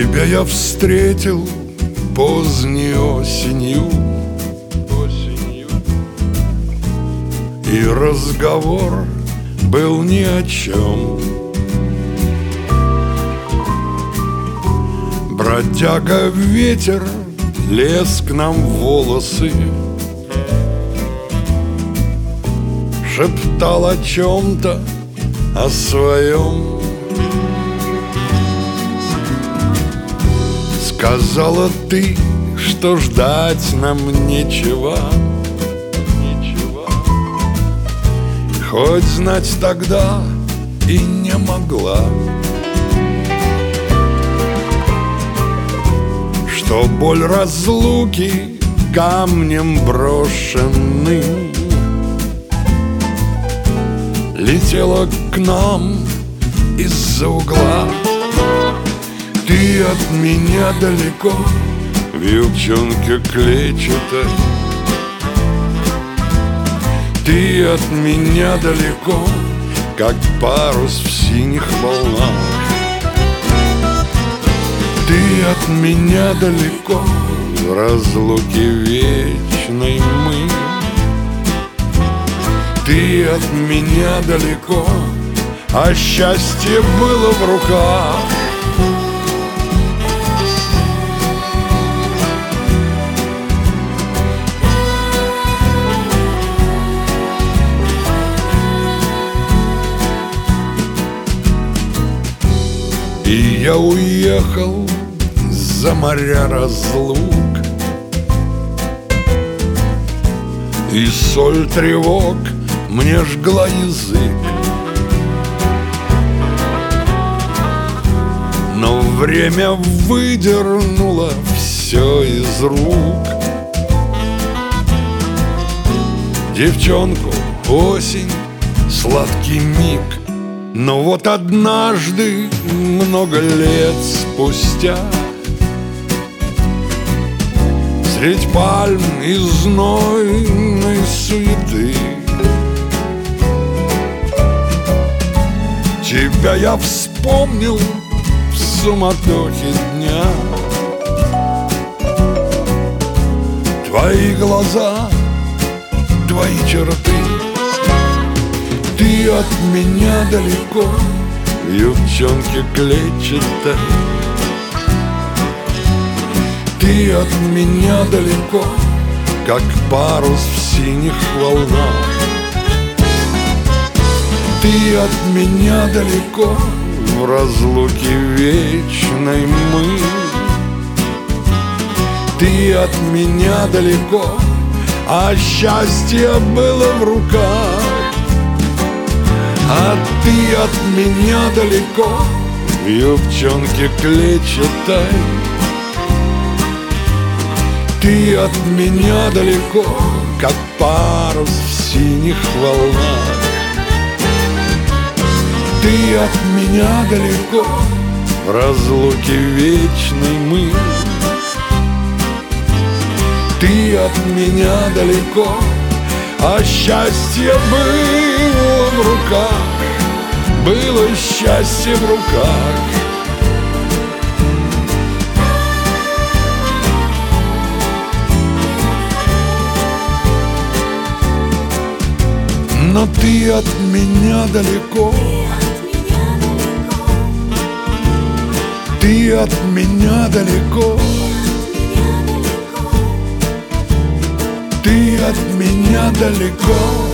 Тебя я встретил поздней осенью. Осенью И разговор был ни о чем. Бродяга ветер лез к нам в волосы. Шептал о чем-то, о своем Сказала ты, что ждать нам нечего. Нечего. Хоть знать тогда и не могла. Что боль разлуки камнем брошенным Летела к нам из-за угла Ты от меня далеко В юбчонке клетчатой Ты от меня далеко Как парус в синих волнах. Ты от меня далеко, в разлуке вечной мы. Ты от меня далеко, а счастье было в руках И я уехал за моря разлук. И соль тревог мне жгла язык. Но время выдернуло все из рук. Девчонку, осень, сладкий миг Но вот однажды, много лет спустя Средь пальм и знойной суеты Тебя я вспомнил в суматохе дня. Твои глаза, твои черты От меня далеко, юбчонке клетчатой ты от меня далеко, как парус в синих волнах. Ты от меня далеко, в разлуке вечной мы. Ты от меня далеко, а счастье было в руках А ты от меня далеко, в юбчонке клетчатой ты от меня далеко, как парус в синих волнах. Ты от меня далеко, в разлуке вечной мы. Ты от меня далеко, а счастье было в руках Было счастье в руках. Но ты от меня далеко. Ты от меня далеко от меня далеко